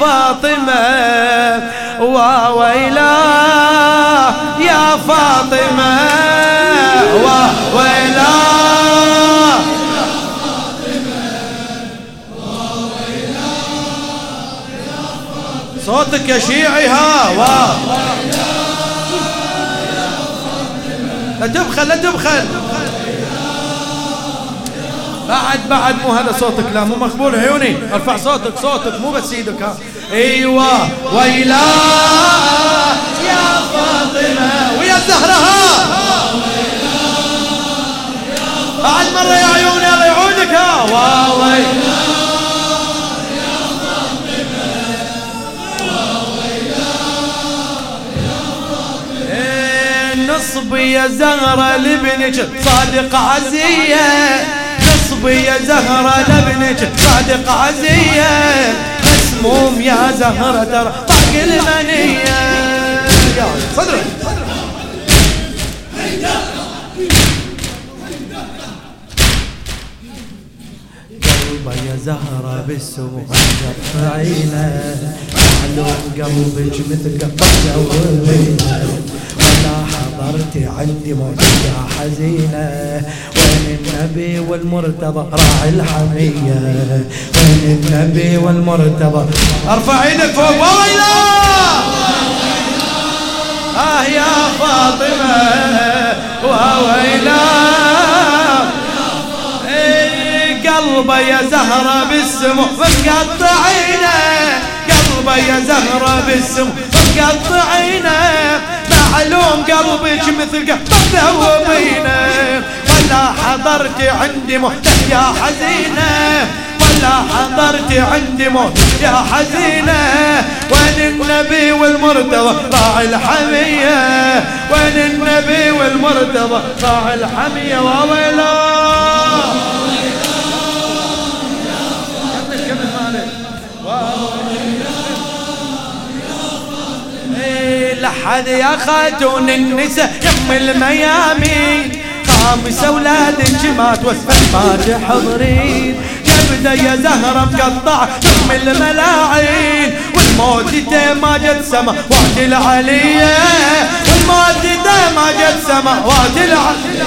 فاطمة. وويلا يا فاطمة. وويلا صوتك يا شيعي ها. لا تبخل لا تبخل. بعد بعد مو هذا صوتك لا مو مقبول عيوني. ارفع صوتك صوتك مو بس إيدك ها. أيوه ويلا يا فاطمة ويا الزهره ها بعد مرة يا عيوني الله يعودك ها ويلا نصبي يا زهرة لابنك صادق عزية. نصبي يا زهرة لابنك صادق عزية. مسموم يا زهرة ترى طاق المنية. يا صدرك. قلبه يا زهرة بالسمو عينه. معلوم قلبك مثل قطة ولا حضرت عندي يا حزينة. وين النبي والمرتضى؟ راعي الحمية. وين النبي والمرتضى؟ ارفع إيدك فوق. ويلا آه يا فاطمة وويلا إيه، قلبه يا زهرة بالسمو مقطع عينه. قلبه يا زهرة بالسمو مقطع عينه. معلوم قلبك مثل قطة وبينه ولا حضرت عندي موت يا حزينة ولا حضرت عندي موت يا حزينة. وين النبي والمرتضى؟ راعي الحمية. وين النبي والمرتضى؟ راعي الحمية. وويلا لحد يا خاتون النساء يم الميامين. خامس اولادك ما توسفن ما تحضرين يبدا يا زهرة مقطع يم الملاعين. والموت ما جت سما وعد العلية. والموت ما جت سما وعد العلية.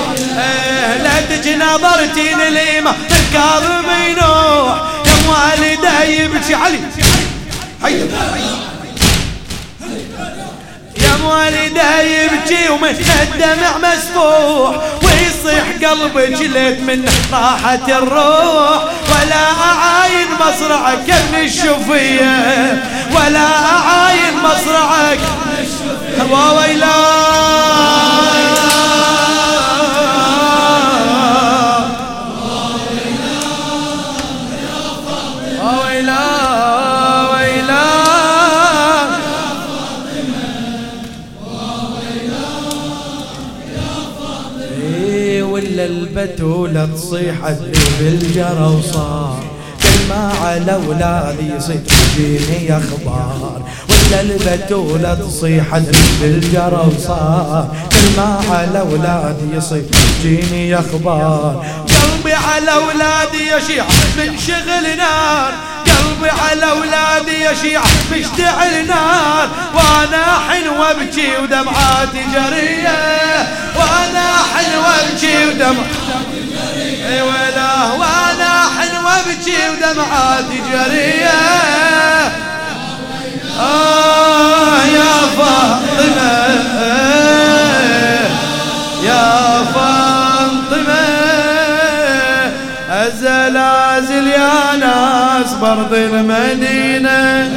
لا تجي نظرتين الإيمة الكاظم ينوح يا والدي يبكي علي. هيا والده يبكي ومن الدمع مسفوح ويصيح قلبك ليت من راحة الروح. ولا أعاين مصرعك ابن الشفية. ولا أعاين مصرعك. وويلاك البتولة تصيح اللي بالجرى وصار. كل ما على اولادي يصير يجيني أخبار. ولا البتولة تصيح اللي بالجرى وصار. كل ما على اولادي يصير يجيني أخبار. قلبي على أولادي يشيع من شغل نار. قلبي على أولادي يشيع مشتعل نار. وأنا حن وأبكي ودمعاتي جريه وابكي ودمعاتي جرية. آه يا فاطمة. يا فاطمة. الزلازل يا ناس برض المدينة.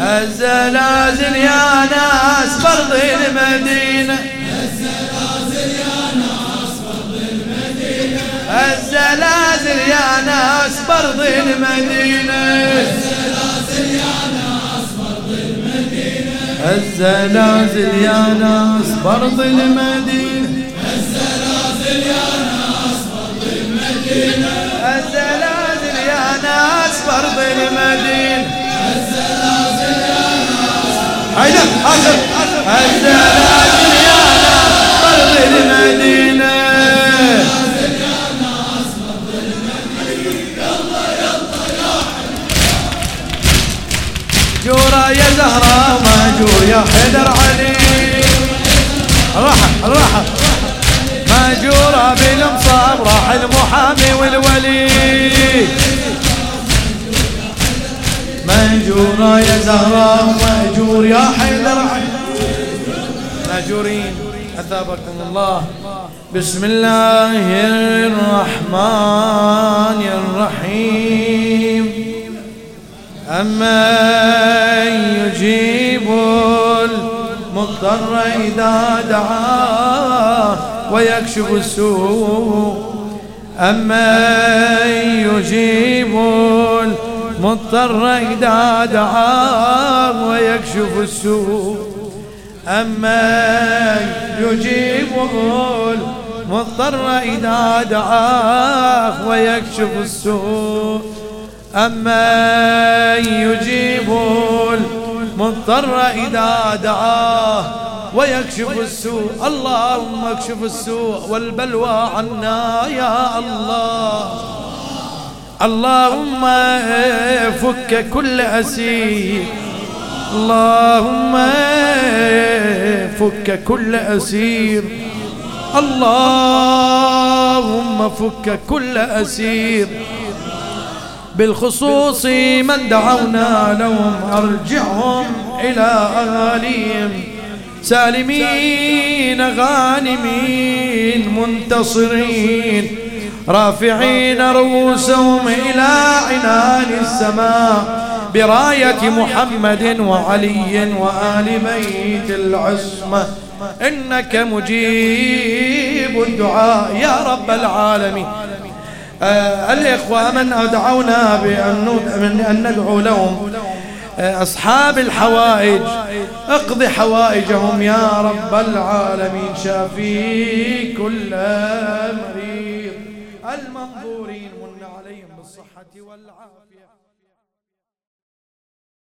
الزلازل يا ناس برض المدينة. الزلازل يا ناس برض المدينة. الزلازل يا ناس برض المدينة. الزلازل يا ناس فرض المدينة. الزلازل يا ناس هيدا آخر الزلازل يا ناس فرض المدينة. يا حيدر علي. راحة راحة. ماجورة بالمصاب راح المحامي والولي. ماجورة يا زهراء ماجور يا حيدر ماجورين أثابكم الله. بسم الله الرحمن الرحيم. أما المضطر إذا دعاه ويكشف السوء أما يجيب المضطر إذا دعاه ويكشف السوء أما يجيب المضطر إذا دعاه ويكشف السوء أما يجيب المضطر إذا دعاه ويكشف السوء. اللهم اكشف السوء والبلوى عنا يا الله. اللهم فك كل أسير. اللهم فك كل أسير. اللهم فك كل أسير. بالخصوص من دعونا لهم أرجعهم إلى أهاليهم. سالمين غانمين منتصرين. رافعين رؤوسهم إلى عنان السماء برأية محمد وعلي وآل بيت العصمة. إنك مجيب الدعاء يا رب العالمين. الإخوة من أدعونا بأن ندعو لهم. آه أصحاب الحوائج. اقض حوائجهم يا رب العالمين. شافي كل مريض. المنظورين من عليهم بالصحة والعافية.